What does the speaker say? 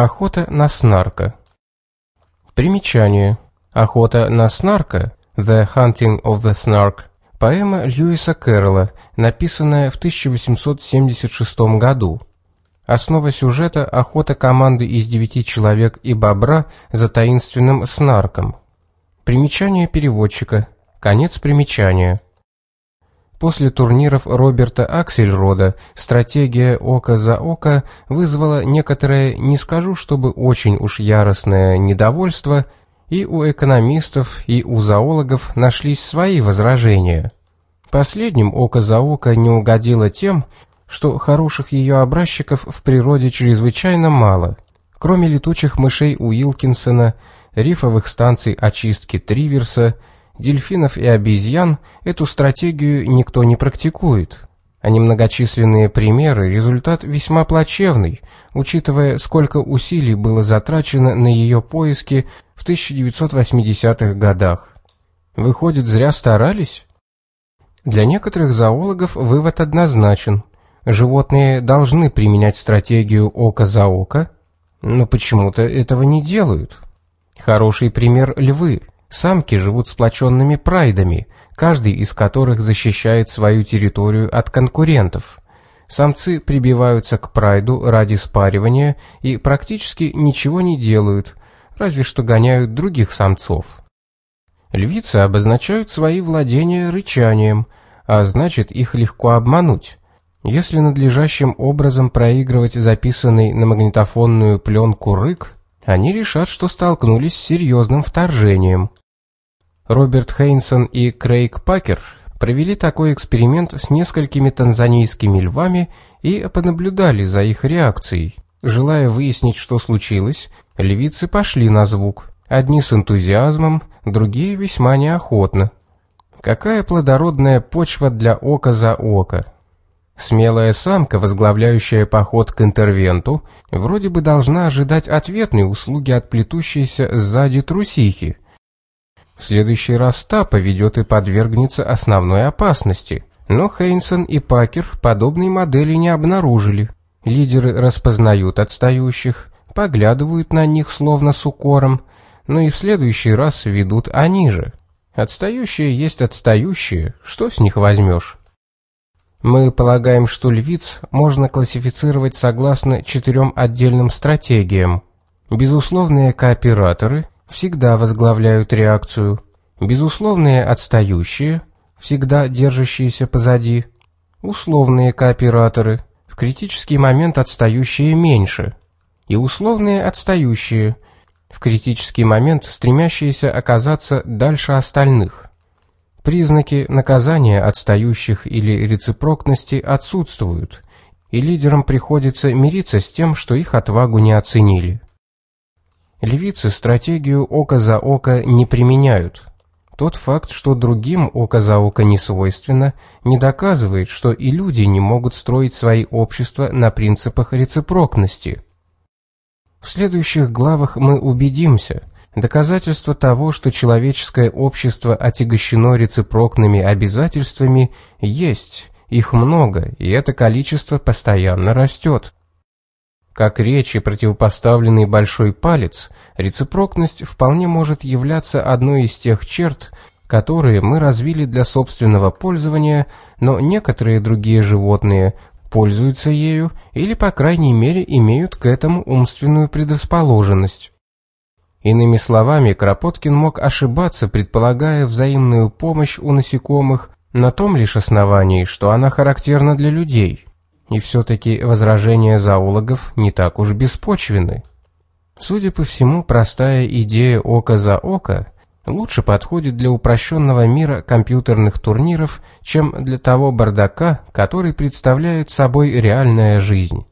Охота на снарка. Примечание. Охота на снарка The Hunting of the Snark поэма Льюиса Кэрролла, написанная в 1876 году. Основа сюжета – охота команды из девяти человек и бобра за таинственным снарком. Примечание переводчика. Конец примечания. После турниров Роберта Аксельрода стратегия «Око за око» вызвала некоторое, не скажу чтобы очень уж яростное недовольство, и у экономистов, и у зоологов нашлись свои возражения. Последним «Око за око» не угодило тем, что хороших ее образчиков в природе чрезвычайно мало. Кроме летучих мышей Уилкинсона, рифовых станций очистки Триверса – дельфинов и обезьян эту стратегию никто не практикует. А немногочисленные примеры – результат весьма плачевный, учитывая, сколько усилий было затрачено на ее поиски в 1980-х годах. Выходит, зря старались? Для некоторых зоологов вывод однозначен. Животные должны применять стратегию око за око, но почему-то этого не делают. Хороший пример – львы – Самки живут сплоченными прайдами, каждый из которых защищает свою территорию от конкурентов. Самцы прибиваются к прайду ради спаривания и практически ничего не делают, разве что гоняют других самцов. Львицы обозначают свои владения рычанием, а значит их легко обмануть. Если надлежащим образом проигрывать записанный на магнитофонную пленку рык, они решат, что столкнулись с серьезным вторжением. Роберт Хейнсон и Крейг Пакер провели такой эксперимент с несколькими танзанийскими львами и понаблюдали за их реакцией. Желая выяснить, что случилось, львицы пошли на звук. Одни с энтузиазмом, другие весьма неохотно. Какая плодородная почва для ока за око. Смелая самка, возглавляющая поход к интервенту, вроде бы должна ожидать ответной услуги от плетущейся сзади трусихи. В следующий раз та поведет и подвергнется основной опасности. Но Хейнсон и Пакер подобной модели не обнаружили. Лидеры распознают отстающих, поглядывают на них словно с укором, но и в следующий раз ведут они же. Отстающие есть отстающие, что с них возьмешь? Мы полагаем, что львиц можно классифицировать согласно четырем отдельным стратегиям. Безусловные кооператоры всегда возглавляют реакцию. Безусловные отстающие, всегда держащиеся позади. Условные кооператоры, в критический момент отстающие меньше. И условные отстающие, в критический момент стремящиеся оказаться дальше остальных. Признаки наказания отстающих или рецепрокности отсутствуют, и лидерам приходится мириться с тем, что их отвагу не оценили. Львицы стратегию око за око не применяют. Тот факт, что другим око за око не свойственно, не доказывает, что и люди не могут строить свои общества на принципах рецепрокности. В следующих главах мы убедимся – Доказательство того, что человеческое общество отягощено рецепрокными обязательствами, есть, их много, и это количество постоянно растет. Как речи противопоставленный большой палец, рецепрокность вполне может являться одной из тех черт, которые мы развили для собственного пользования, но некоторые другие животные пользуются ею или, по крайней мере, имеют к этому умственную предрасположенность. Иными словами, Кропоткин мог ошибаться, предполагая взаимную помощь у насекомых на том лишь основании, что она характерна для людей. И все-таки возражения зоологов не так уж беспочвены. Судя по всему, простая идея око за око лучше подходит для упрощенного мира компьютерных турниров, чем для того бардака, который представляет собой реальная жизнь.